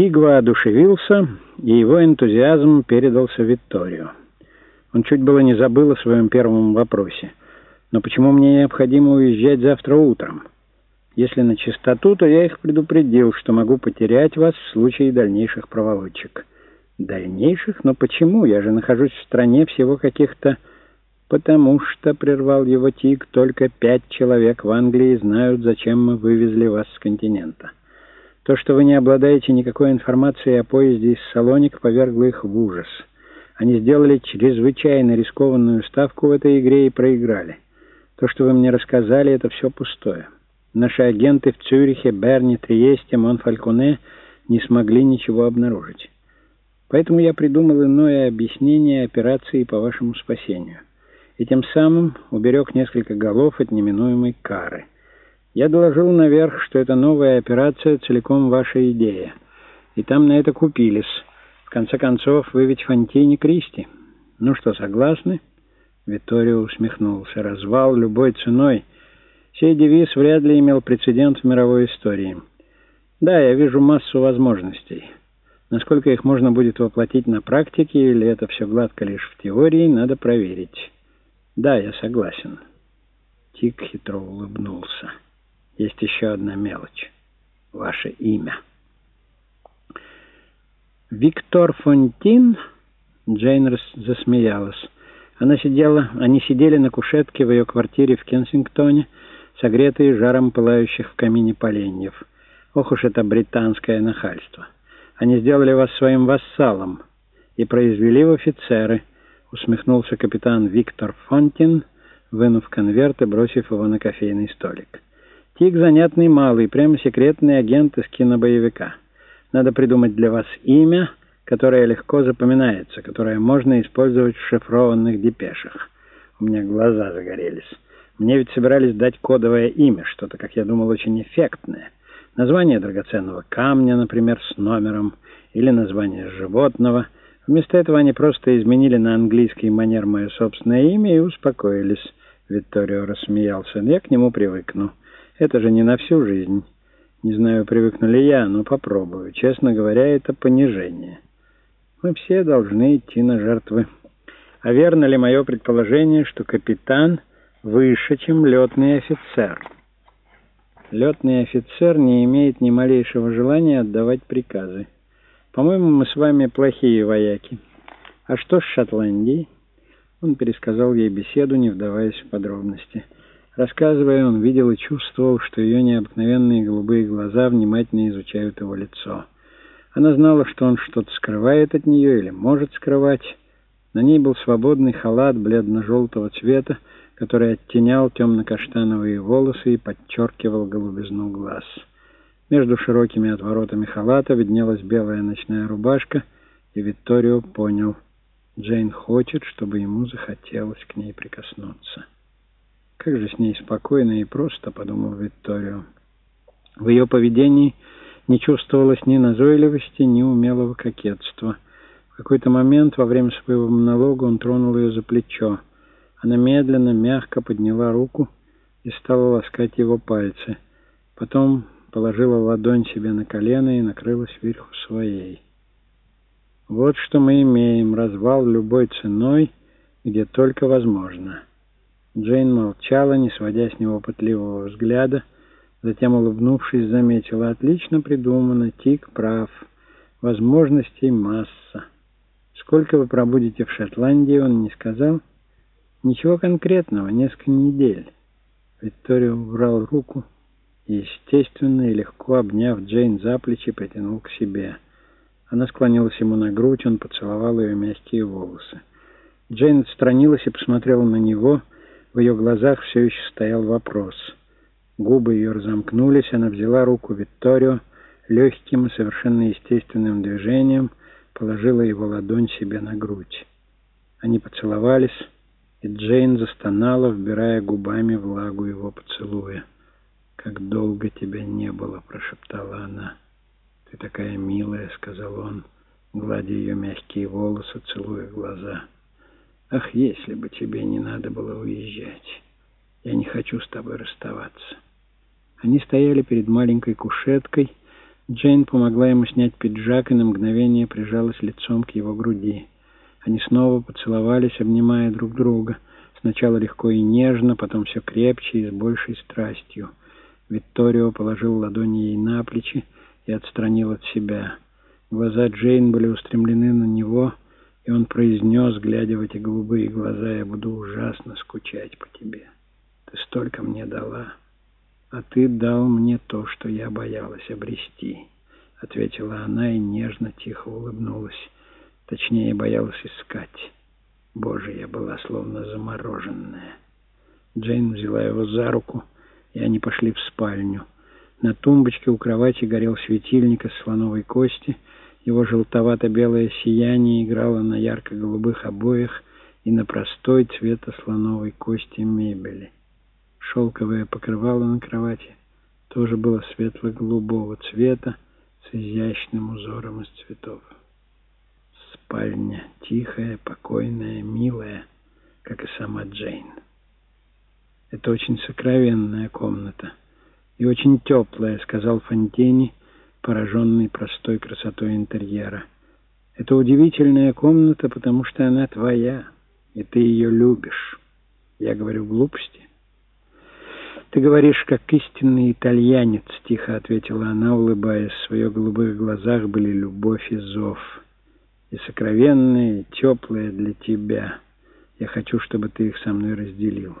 Тиг воодушевился, и его энтузиазм передался Викторию. Он чуть было не забыл о своем первом вопросе. «Но почему мне необходимо уезжать завтра утром? Если на чистоту, то я их предупредил, что могу потерять вас в случае дальнейших проволочек». «Дальнейших? Но почему? Я же нахожусь в стране всего каких-то...» «Потому что», — прервал его Тиг, — «только пять человек в Англии знают, зачем мы вывезли вас с континента». То, что вы не обладаете никакой информацией о поезде из Салоник, повергло их в ужас. Они сделали чрезвычайно рискованную ставку в этой игре и проиграли. То, что вы мне рассказали, это все пустое. Наши агенты в Цюрихе, Берне, Триесте, Монфальконе не смогли ничего обнаружить. Поэтому я придумал иное объяснение операции по вашему спасению. И тем самым уберег несколько голов от неминуемой кары. Я доложил наверх, что эта новая операция целиком ваша идея. И там на это купились. В конце концов, вы ведь Фонтини Кристи. Ну что, согласны? Виторио усмехнулся. Развал любой ценой. Сей девиз вряд ли имел прецедент в мировой истории. Да, я вижу массу возможностей. Насколько их можно будет воплотить на практике, или это все гладко лишь в теории, надо проверить. Да, я согласен. Тик хитро улыбнулся. Есть еще одна мелочь. Ваше имя. Виктор Фонтин... Джейн засмеялась. Она сидела, они сидели на кушетке в ее квартире в Кенсингтоне, согретые жаром пылающих в камине поленьев. Ох уж это британское нахальство. Они сделали вас своим вассалом и произвели в офицеры, усмехнулся капитан Виктор Фонтин, вынув конверт и бросив его на кофейный столик. Тик занятный малый, прямо секретный агент из кинобоевика. Надо придумать для вас имя, которое легко запоминается, которое можно использовать в шифрованных депешах. У меня глаза загорелись. Мне ведь собирались дать кодовое имя, что-то, как я думал, очень эффектное. Название драгоценного камня, например, с номером, или название животного. Вместо этого они просто изменили на английский манер мое собственное имя и успокоились. Викторио рассмеялся. Я к нему привыкну. Это же не на всю жизнь. Не знаю, привыкну ли я, но попробую. Честно говоря, это понижение. Мы все должны идти на жертвы. А верно ли мое предположение, что капитан выше, чем летный офицер? Летный офицер не имеет ни малейшего желания отдавать приказы. По-моему, мы с вами плохие вояки. А что с Шотландией? Он пересказал ей беседу, не вдаваясь в подробности. Рассказывая, он видел и чувствовал, что ее необыкновенные голубые глаза внимательно изучают его лицо. Она знала, что он что-то скрывает от нее или может скрывать. На ней был свободный халат бледно-желтого цвета, который оттенял темно-каштановые волосы и подчеркивал голубизну глаз. Между широкими отворотами халата виднелась белая ночная рубашка, и Викторио понял, Джейн хочет, чтобы ему захотелось к ней прикоснуться. Как же с ней спокойно и просто, подумал Викторио. В ее поведении не чувствовалось ни назойливости, ни умелого кокетства. В какой-то момент во время своего монолога он тронул ее за плечо. Она медленно, мягко подняла руку и стала ласкать его пальцы. Потом положила ладонь себе на колено и накрылась сверху своей. Вот что мы имеем. Развал любой ценой, где только возможно. Джейн молчала, не сводя с него пытливого взгляда. Затем, улыбнувшись, заметила. «Отлично придумано. Тик прав. Возможностей масса. Сколько вы пробудете в Шотландии, он не сказал?» «Ничего конкретного. Несколько недель». Виктория убрал руку и, естественно и легко обняв Джейн за плечи, притянул к себе. Она склонилась ему на грудь, он поцеловал ее мягкие волосы. Джейн отстранилась и посмотрела на него — в ее глазах все еще стоял вопрос. Губы ее разомкнулись, она взяла руку Викторио, легким и совершенно естественным движением положила его ладонь себе на грудь. Они поцеловались, и Джейн застонала, вбирая губами влагу его поцелуя. «Как долго тебя не было!» — прошептала она. «Ты такая милая!» — сказал он, гладя ее мягкие волосы, целуя глаза. Ах, если бы тебе не надо было уезжать. Я не хочу с тобой расставаться. Они стояли перед маленькой кушеткой. Джейн помогла ему снять пиджак и на мгновение прижалась лицом к его груди. Они снова поцеловались, обнимая друг друга. Сначала легко и нежно, потом все крепче и с большей страстью. Викторио положил ладони ей на плечи и отстранил от себя. Глаза Джейн были устремлены на него, и он произнес, глядя в эти голубые глаза, «Я буду ужасно скучать по тебе. Ты столько мне дала, а ты дал мне то, что я боялась обрести», — ответила она и нежно, тихо улыбнулась. Точнее, боялась искать. Боже, я была словно замороженная. Джейн взяла его за руку, и они пошли в спальню. На тумбочке у кровати горел светильник из слоновой кости. Его желтовато-белое сияние играло на ярко-голубых обоях и на простой цвета слоновой кости мебели. Шелковое покрывало на кровати тоже было светло-голубого цвета с изящным узором из цветов. Спальня тихая, покойная, милая, как и сама Джейн. Это очень сокровенная комната и очень теплая, сказал Фонтени, пораженный простой красотой интерьера. Это удивительная комната, потому что она твоя, и ты ее любишь. Я говорю глупости. «Ты говоришь, как истинный итальянец», — тихо ответила она, улыбаясь. В ее голубых глазах были любовь и зов. «И сокровенные, и теплые для тебя. Я хочу, чтобы ты их со мной разделил».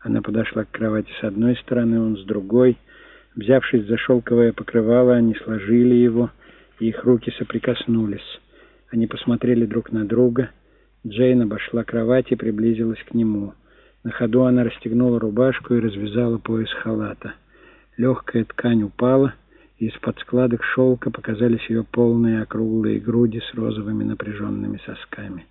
Она подошла к кровати с одной стороны, он с другой. Взявшись за шелковое покрывало, они сложили его, и их руки соприкоснулись. Они посмотрели друг на друга. Джейн обошла кровать и приблизилась к нему. На ходу она расстегнула рубашку и развязала пояс халата. Легкая ткань упала, и из-под складок шелка показались ее полные округлые груди с розовыми напряженными сосками.